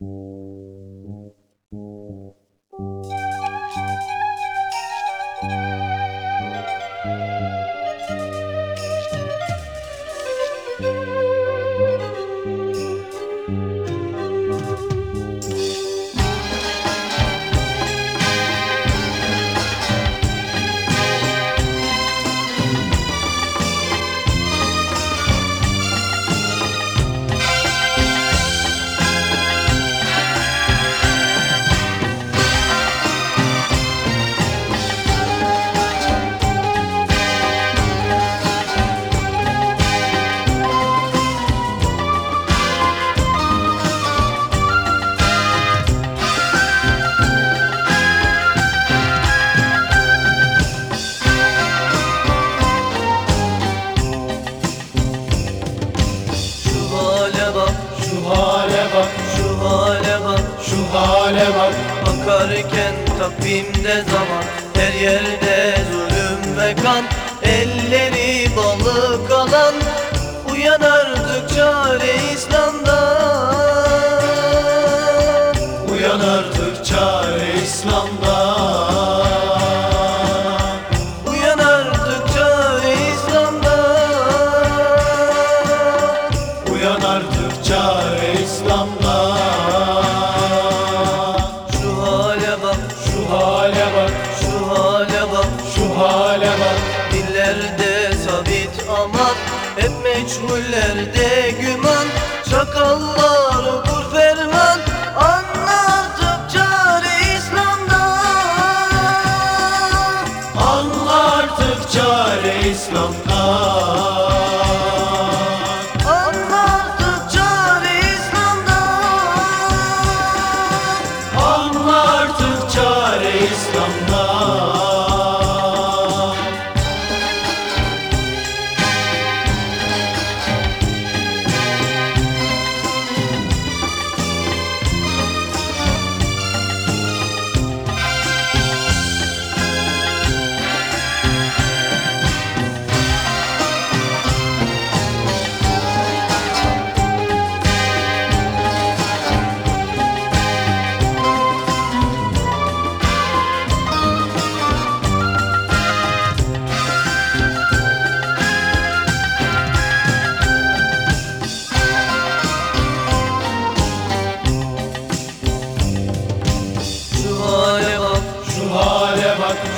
Şu hale bak. Bakarken takvimde zaman. Her yerde zulüm ve kan. Elleri balık alan. Uyan artık çare İslam'da Uyan artık çare İslam'da Hep meçhullerde güman Çakallar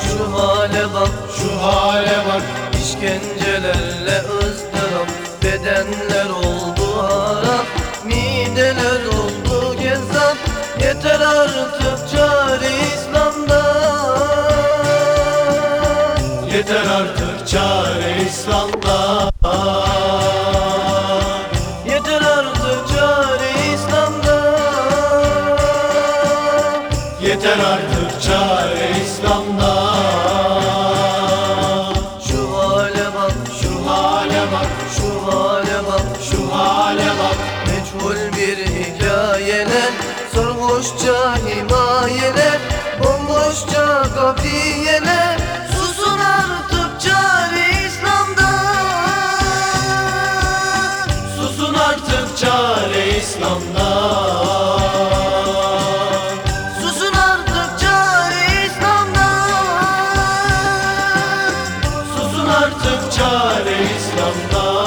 şu hale bak şu hale bak. İşkencelerle ızdırap. Bedenler oldu harap Mideler oldu gezap. Yeter artık çare İslam'da. Yeter artık çare İslam'da. Yeter artık Bomboşça himayeler Bomboşça kafiyeler Susun artık çare İslam'dan. Susun artık çare İslam'dan. Artık çare İslam'da